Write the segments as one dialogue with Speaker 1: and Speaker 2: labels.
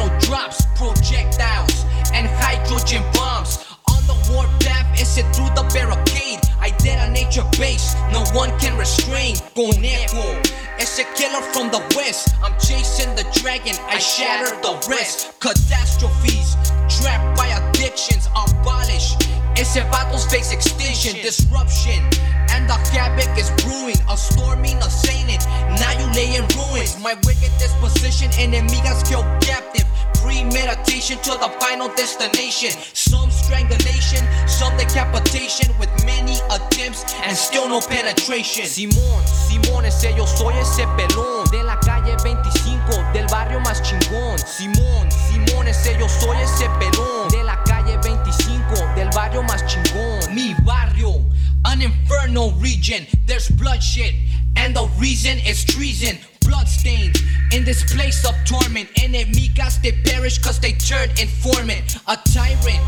Speaker 1: volcano drops, projectiles, and hydrogen bombs. On the warpath, is it through the barricade? I detonate your base, no one can restrain. Conejo, it's a killer from the west. I'm chasing the dragon, I shatter the rest. Catastrophes, trapped by addictions, abolish. Ese vato's face extinction, disruption, and the havoc is brewing. A storming you lay in ruins. My wicked disposition, enemigas killed captive. Premeditation to the final destination. Some strangulation, some decapitation with many attempts and still no penetration. Simón, Simón, ese yo soy ese pelón de la calle 25 del barrio más chingón. Simón, Simón, ese yo soy ese pelón de la calle 25 del barrio más chingón. Mi barrio, an inferno region. There's bloodshed, and the reason is treason. Bloodstains in this place of torment. Enemigas, they perish cause they turn informant. A tyrant,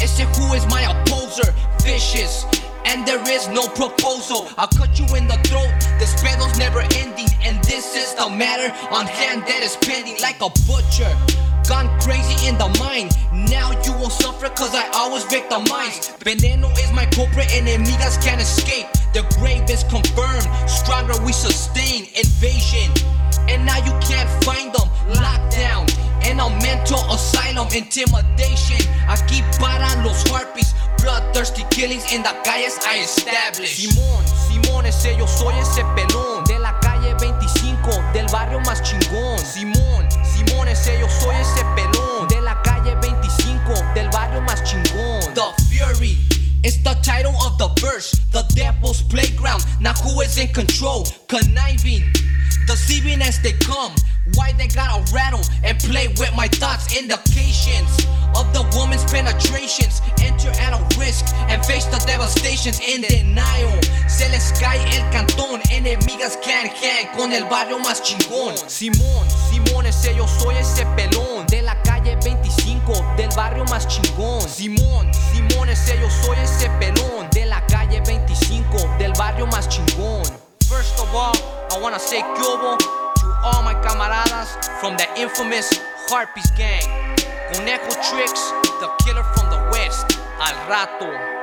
Speaker 1: ese who is my opposer. Vicious. And there is no proposal. I'll cut you in the throat. This battle's never ending. And this is the matter on hand that is pending like a butcher. Gone crazy in the mind. Now you will suffer cause I always victimize. Veneno is my culprit, enemigas can't escape. The grave is confirmed. Stronger we sustain invasion. And now you can't find them. Lockdown. In a mental asylum, intimidation. Aquí paran los harpies. Bloodthirsty killings in the calles I establish. Simón, Simón, ese yo soy ese pelón. De la calle 25, del barrio más chingón. Simón, Simón, ese yo soy ese pelón. De la calle 25, del barrio más chingón. The Fury. It's the title of the verse, who is in control? Conniving, deceiving as they come. Why they gotta rattle and play with my thoughts? Indications of the woman's penetrations. Enter at a risk and face the devastations in denial. Se les cae el cantón, enemigas can't hang con el barrio más chingón. Simón, Simón, ese yo soy ese pelón de la calle 25 del barrio más chingón. Simón, Simón, ese yo soy ese pelón de la I wanna say Cubo to all my camaradas from the infamous Harpies gang. Conejo Tricks, the killer from the west. Al rato.